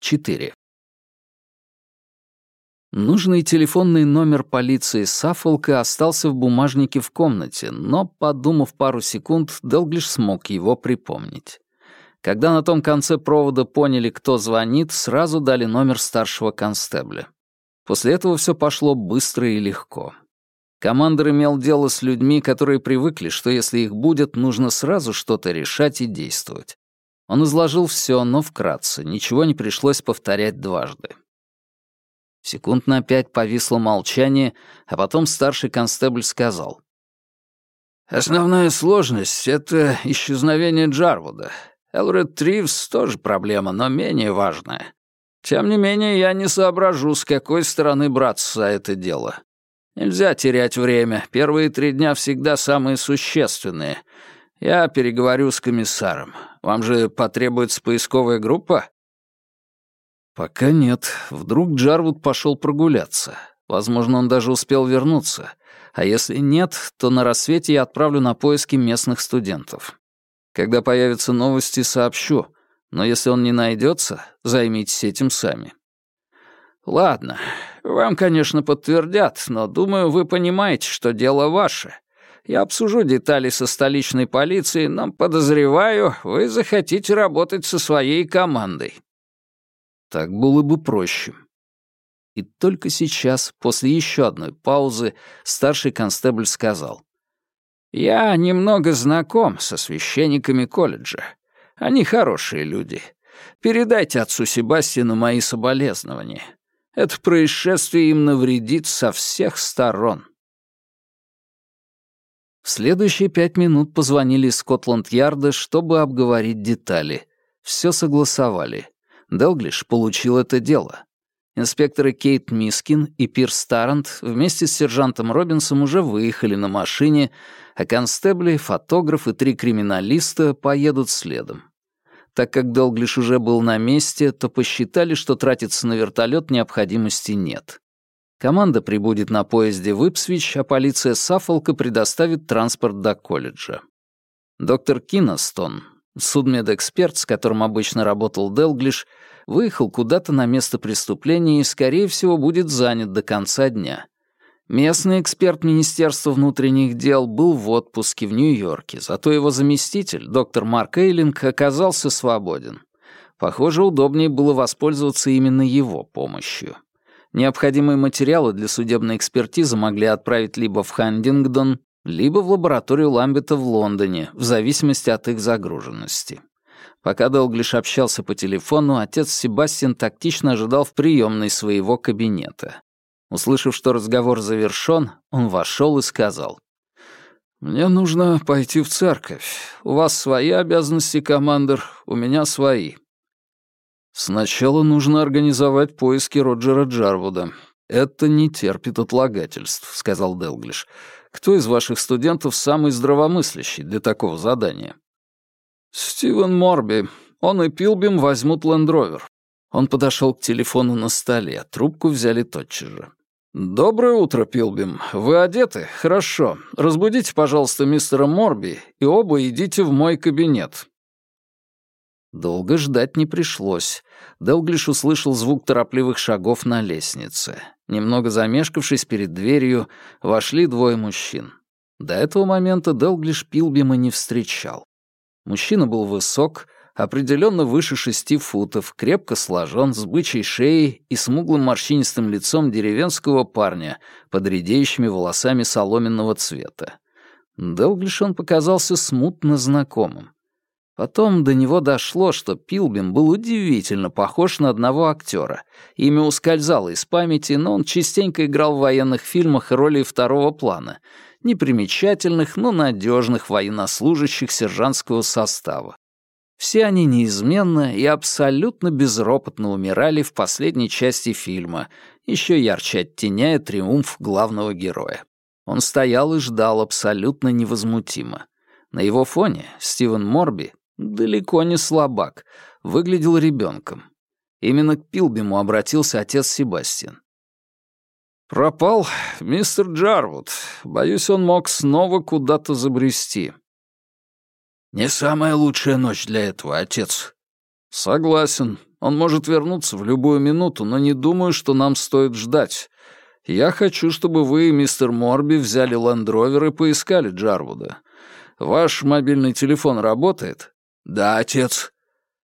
4. Нужный телефонный номер полиции Саффолка остался в бумажнике в комнате, но, подумав пару секунд, Делглиш смог его припомнить. Когда на том конце провода поняли, кто звонит, сразу дали номер старшего констебля. После этого все пошло быстро и легко. Командор имел дело с людьми, которые привыкли, что если их будет, нужно сразу что-то решать и действовать. Он изложил все, но вкратце, ничего не пришлось повторять дважды. Секунд на пять повисло молчание, а потом старший констебль сказал. «Основная сложность — это исчезновение Джарвуда. Элред Тривс тоже проблема, но менее важная. Тем не менее, я не соображу, с какой стороны браться за это дело. Нельзя терять время. Первые три дня всегда самые существенные. Я переговорю с комиссаром. Вам же потребуется поисковая группа?» «Пока нет. Вдруг Джарвуд пошел прогуляться. Возможно, он даже успел вернуться. А если нет, то на рассвете я отправлю на поиски местных студентов. Когда появятся новости, сообщу. Но если он не найдется, займитесь этим сами». «Ладно. Вам, конечно, подтвердят, но, думаю, вы понимаете, что дело ваше. Я обсужу детали со столичной полицией, но, подозреваю, вы захотите работать со своей командой». Так было бы проще. И только сейчас, после еще одной паузы, старший констебль сказал. «Я немного знаком со священниками колледжа. Они хорошие люди. Передайте отцу Себастьяну мои соболезнования. Это происшествие им навредит со всех сторон». В следующие пять минут позвонили из Скотланд-Ярда, чтобы обговорить детали. Все согласовали. Делглиш получил это дело. Инспекторы Кейт Мискин и Пирс Тарант вместе с сержантом Робинсом уже выехали на машине, а констебли, фотограф и три криминалиста поедут следом. Так как Делглиш уже был на месте, то посчитали, что тратиться на вертолет необходимости нет. Команда прибудет на поезде в Ипсвич, а полиция Саффолка предоставит транспорт до колледжа. Доктор Киностон, Судмедэксперт, с которым обычно работал Делглиш, выехал куда-то на место преступления и, скорее всего, будет занят до конца дня. Местный эксперт Министерства внутренних дел был в отпуске в Нью-Йорке, зато его заместитель, доктор Марк Эйлинг, оказался свободен. Похоже, удобнее было воспользоваться именно его помощью. Необходимые материалы для судебной экспертизы могли отправить либо в Хандингдон, либо в лабораторию Ламбета в Лондоне, в зависимости от их загруженности. Пока Делглиш общался по телефону, отец Себастьян тактично ожидал в приемной своего кабинета. Услышав, что разговор завершён, он вошёл и сказал. «Мне нужно пойти в церковь. У вас свои обязанности, командир, у меня свои». «Сначала нужно организовать поиски Роджера Джарвуда. Это не терпит отлагательств», — сказал Делглиш. Кто из ваших студентов самый здравомыслящий для такого задания?» «Стивен Морби. Он и Пилбим возьмут лендровер». Он подошел к телефону на столе, трубку взяли тотчас же. «Доброе утро, Пилбим. Вы одеты? Хорошо. Разбудите, пожалуйста, мистера Морби, и оба идите в мой кабинет». Долго ждать не пришлось. Делглиш услышал звук торопливых шагов на лестнице. Немного замешкавшись перед дверью, вошли двое мужчин. До этого момента Делглиш Пилбима не встречал. Мужчина был высок, определенно выше шести футов, крепко сложен, с бычьей шеей и смуглым морщинистым лицом деревенского парня под редеющими волосами соломенного цвета. Делглиш он показался смутно знакомым. Потом до него дошло, что Пилбим был удивительно похож на одного актера. Имя ускользало из памяти, но он частенько играл в военных фильмах роли второго плана, непримечательных, но надежных военнослужащих сержантского состава. Все они неизменно и абсолютно безропотно умирали в последней части фильма, еще ярче оттеняя триумф главного героя. Он стоял и ждал абсолютно невозмутимо. На его фоне Стивен Морби далеко не слабак, выглядел ребенком. Именно к Пилбиму обратился отец Себастьян. «Пропал мистер Джарвуд. Боюсь, он мог снова куда-то забрести». «Не самая лучшая ночь для этого, отец». «Согласен. Он может вернуться в любую минуту, но не думаю, что нам стоит ждать. Я хочу, чтобы вы, мистер Морби, взяли лендровер и поискали Джарвуда. Ваш мобильный телефон работает? Да, отец.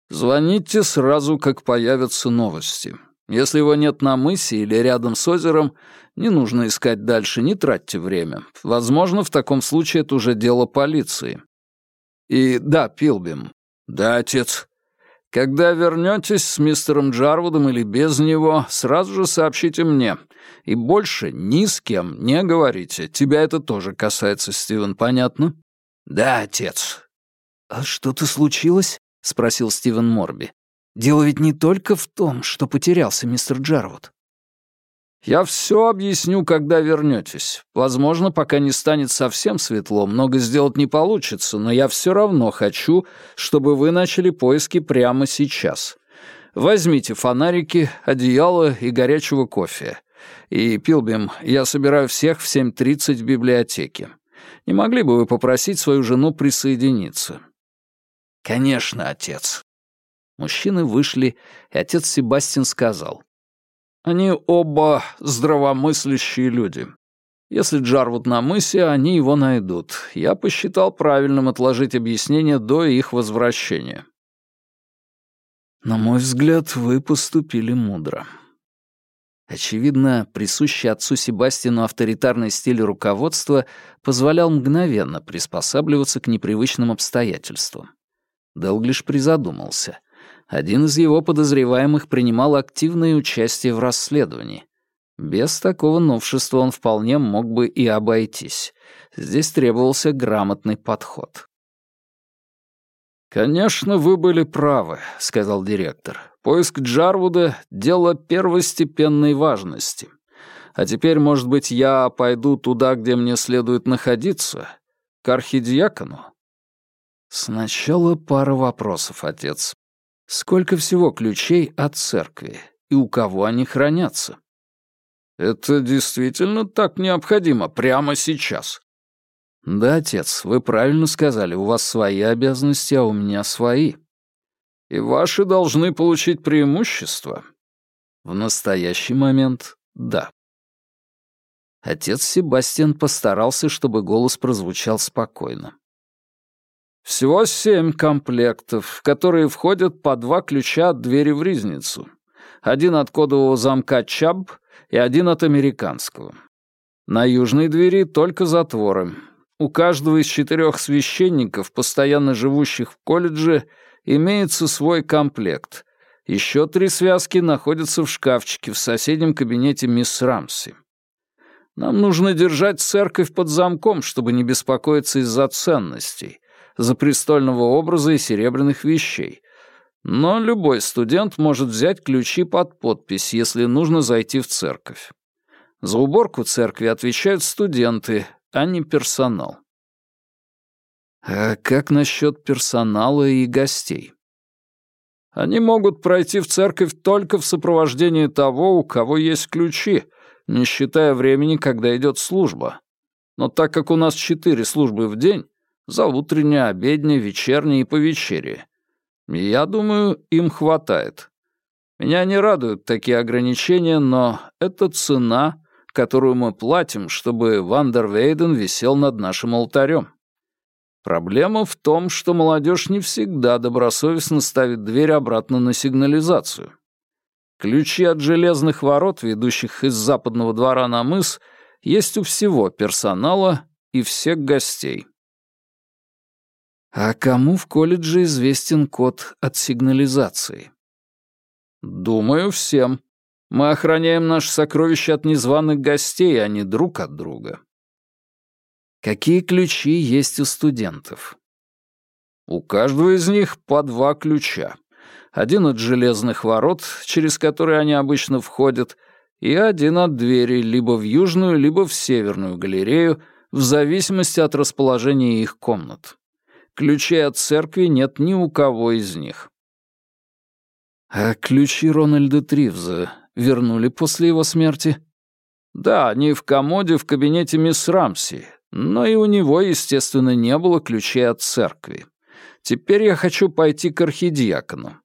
Звоните сразу, как появятся новости. Если его нет на мысе или рядом с озером, не нужно искать дальше, не тратьте время. Возможно, в таком случае это уже дело полиции. И да, Пилбим. Да, отец. Когда вернетесь с мистером Джарвудом или без него, сразу же сообщите мне. И больше ни с кем не говорите. Тебя это тоже касается, Стивен, понятно? Да, отец. А что-то случилось? спросил Стивен Морби. Дело ведь не только в том, что потерялся мистер Джарвуд. Я все объясню, когда вернетесь. Возможно, пока не станет совсем светло, много сделать не получится, но я все равно хочу, чтобы вы начали поиски прямо сейчас. Возьмите фонарики, одеяло и горячего кофе. И, Пилбим, я собираю всех в 7.30 в библиотеке. Не могли бы вы попросить свою жену присоединиться?» «Конечно, отец». Мужчины вышли, и отец Себастьян сказал. «Они оба здравомыслящие люди. Если Джарвуд на мысе, они его найдут. Я посчитал правильным отложить объяснение до их возвращения». «На мой взгляд, вы поступили мудро», Очевидно, присущий отцу Себастину авторитарный стиль руководства позволял мгновенно приспосабливаться к непривычным обстоятельствам. Делглиш призадумался. Один из его подозреваемых принимал активное участие в расследовании. Без такого новшества он вполне мог бы и обойтись. Здесь требовался грамотный подход. «Конечно, вы были правы», — сказал директор. Поиск Джарвуда — дело первостепенной важности. А теперь, может быть, я пойду туда, где мне следует находиться? К архидиакону?» «Сначала пара вопросов, отец. Сколько всего ключей от церкви, и у кого они хранятся?» «Это действительно так необходимо прямо сейчас?» «Да, отец, вы правильно сказали, у вас свои обязанности, а у меня свои и ваши должны получить преимущество. В настоящий момент — да. Отец Себастьян постарался, чтобы голос прозвучал спокойно. Всего семь комплектов, в которые входят по два ключа от двери в ризницу. Один от кодового замка ЧАБ и один от американского. На южной двери только затворы. У каждого из четырех священников, постоянно живущих в колледже, имеется свой комплект. Еще три связки находятся в шкафчике в соседнем кабинете мисс Рамси. Нам нужно держать церковь под замком, чтобы не беспокоиться из-за ценностей, за престольного образа и серебряных вещей. Но любой студент может взять ключи под подпись, если нужно зайти в церковь. За уборку церкви отвечают студенты, а не персонал. А как насчет персонала и гостей? Они могут пройти в церковь только в сопровождении того, у кого есть ключи, не считая времени, когда идет служба. Но так как у нас четыре службы в день, за утреннее, обеднее, вечернее и по вечере, я думаю, им хватает. Меня не радуют такие ограничения, но это цена, которую мы платим, чтобы Вандер Вейден висел над нашим алтарем. Проблема в том, что молодежь не всегда добросовестно ставит дверь обратно на сигнализацию. Ключи от железных ворот, ведущих из западного двора на мыс, есть у всего персонала и всех гостей. А кому в колледже известен код от сигнализации? Думаю, всем. Мы охраняем наши сокровища от незваных гостей, а не друг от друга. Какие ключи есть у студентов? У каждого из них по два ключа. Один от железных ворот, через которые они обычно входят, и один от двери либо в южную, либо в северную галерею, в зависимости от расположения их комнат. Ключей от церкви нет ни у кого из них. А ключи Рональда Тривза вернули после его смерти? Да, они в комоде в кабинете мисс Рамси, но и у него, естественно, не было ключей от церкви. Теперь я хочу пойти к архидиакону.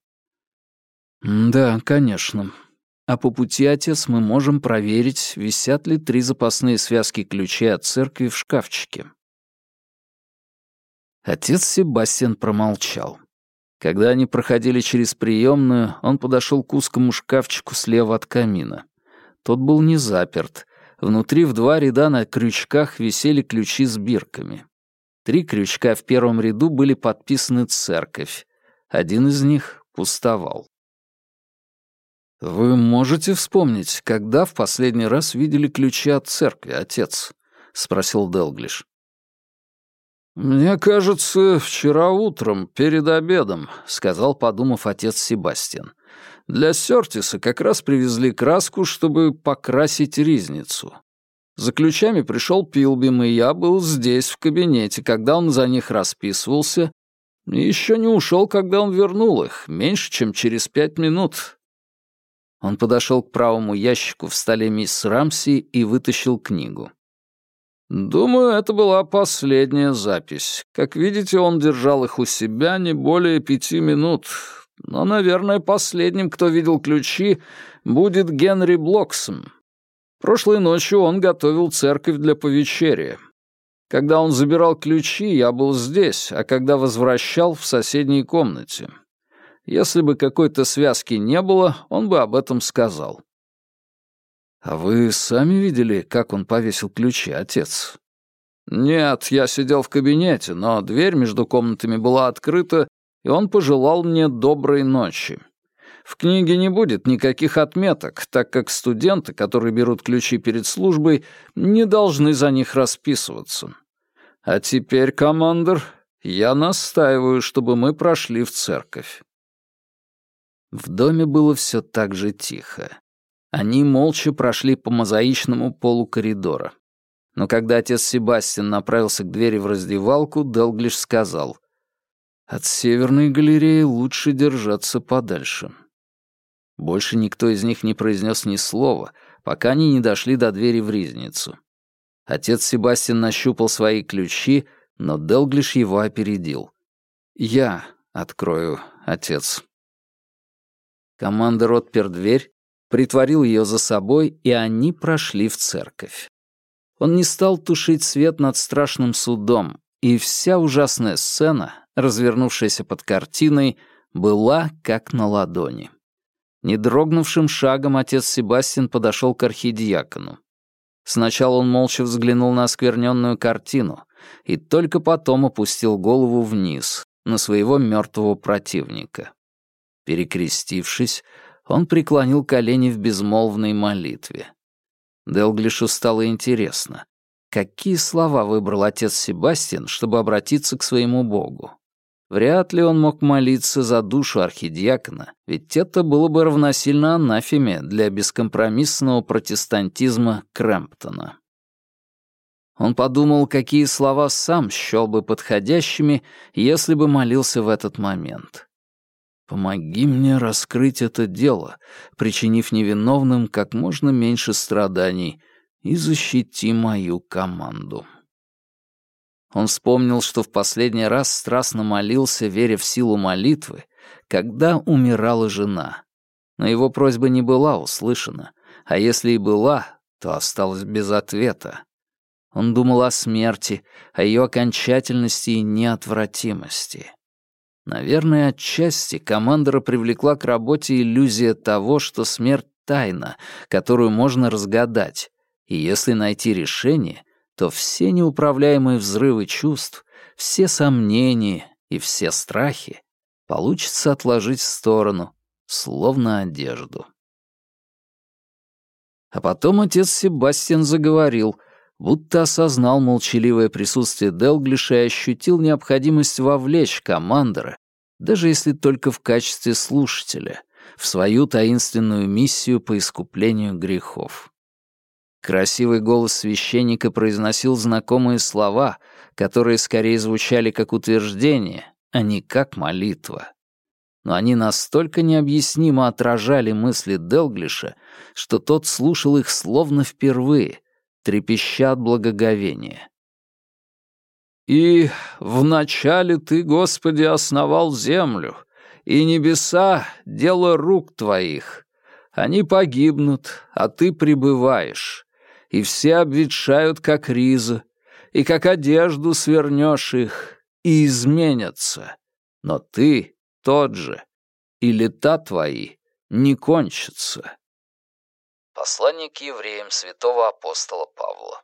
«Да, конечно. А по пути, отец, мы можем проверить, висят ли три запасные связки ключей от церкви в шкафчике». Отец Себастьян промолчал. Когда они проходили через приемную, он подошел к узкому шкафчику слева от камина. Тот был не заперт. Внутри в два ряда на крючках висели ключи с бирками. Три крючка в первом ряду были подписаны «Церковь». Один из них пустовал. «Вы можете вспомнить, когда в последний раз видели ключи от церкви, отец?» — спросил Делглиш. «Мне кажется, вчера утром, перед обедом», — сказал, подумав отец Себастьян. «Для Сёртиса как раз привезли краску, чтобы покрасить ризницу. За ключами пришел Пилбим, и я был здесь, в кабинете, когда он за них расписывался, и еще не ушел, когда он вернул их, меньше, чем через пять минут». Он подошел к правому ящику в столе мисс Рамси и вытащил книгу. Думаю, это была последняя запись. Как видите, он держал их у себя не более пяти минут. Но, наверное, последним, кто видел ключи, будет Генри Блоксом. Прошлой ночью он готовил церковь для повечерия. Когда он забирал ключи, я был здесь, а когда возвращал, в соседней комнате. Если бы какой-то связки не было, он бы об этом сказал. «А вы сами видели, как он повесил ключи, отец?» «Нет, я сидел в кабинете, но дверь между комнатами была открыта, и он пожелал мне доброй ночи. В книге не будет никаких отметок, так как студенты, которые берут ключи перед службой, не должны за них расписываться. А теперь, командир, я настаиваю, чтобы мы прошли в церковь». В доме было все так же тихо. Они молча прошли по мозаичному полу коридора. Но когда отец Себастьян направился к двери в раздевалку, Делглиш сказал, «От северной галереи лучше держаться подальше». Больше никто из них не произнес ни слова, пока они не дошли до двери в ризницу. Отец Себастьян нащупал свои ключи, но Делглиш его опередил. «Я открою, отец». Командор отпер дверь, притворил ее за собой, и они прошли в церковь. Он не стал тушить свет над страшным судом, и вся ужасная сцена, развернувшаяся под картиной, была как на ладони. Недрогнувшим шагом отец Себастьян подошел к архидиакону. Сначала он молча взглянул на оскверненную картину и только потом опустил голову вниз, на своего мертвого противника. Перекрестившись, он преклонил колени в безмолвной молитве. Делглишу стало интересно, какие слова выбрал отец Себастьян, чтобы обратиться к своему богу. Вряд ли он мог молиться за душу архидиакона, ведь это было бы равносильно анафеме для бескомпромиссного протестантизма Крэмптона. Он подумал, какие слова сам счел бы подходящими, если бы молился в этот момент. Помоги мне раскрыть это дело, причинив невиновным как можно меньше страданий, и защити мою команду. Он вспомнил, что в последний раз страстно молился, веря в силу молитвы, когда умирала жена. Но его просьба не была услышана, а если и была, то осталась без ответа. Он думал о смерти, о ее окончательности и неотвратимости. Наверное, отчасти командора привлекла к работе иллюзия того, что смерть — тайна, которую можно разгадать, и если найти решение, то все неуправляемые взрывы чувств, все сомнения и все страхи получится отложить в сторону, словно одежду. А потом отец Себастьян заговорил, будто осознал молчаливое присутствие Делглиша и ощутил необходимость вовлечь командора, даже если только в качестве слушателя, в свою таинственную миссию по искуплению грехов. Красивый голос священника произносил знакомые слова, которые скорее звучали как утверждение, а не как молитва. Но они настолько необъяснимо отражали мысли Делглиша, что тот слушал их словно впервые, трепеща от благоговения. «И вначале ты, Господи, основал землю, И небеса — дело рук твоих. Они погибнут, а ты пребываешь. И все обветшают, как риза, и как одежду свернешь их, и изменятся. Но ты тот же, и лета твои не кончатся. Послание к евреям святого апостола Павла